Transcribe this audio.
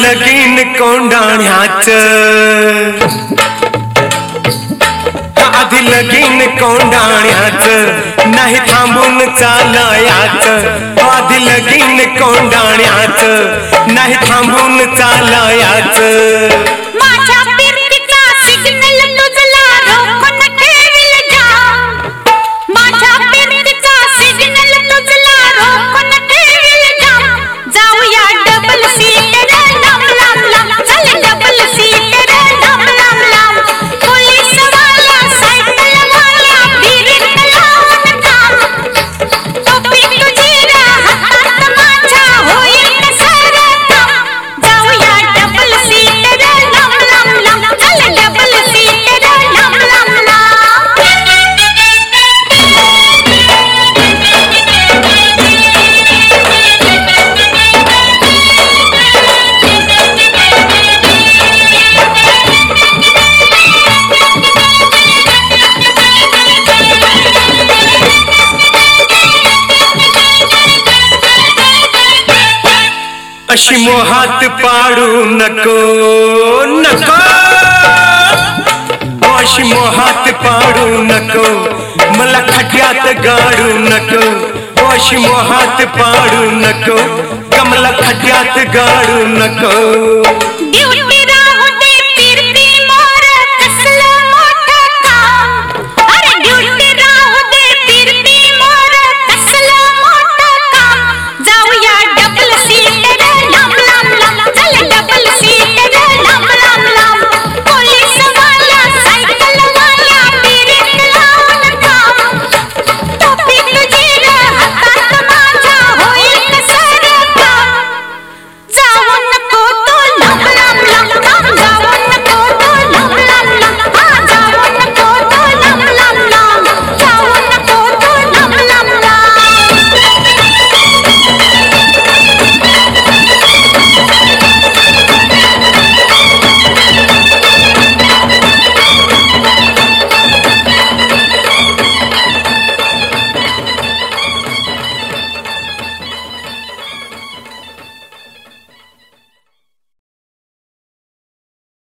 लगीन कोंडाण्याच आधी लगीन कोंडाण्याच नाही थांबून चालायाच आधी लगीन कोंडाण्याच नाही थांबून चालायाच अशी मोहात पाडू नको नको. हो, अशी मोहात पाडू नको मला खड्यात गाडू नको. हो, अशी मोहात पाडू नको कमला खड्यात गाडू नको.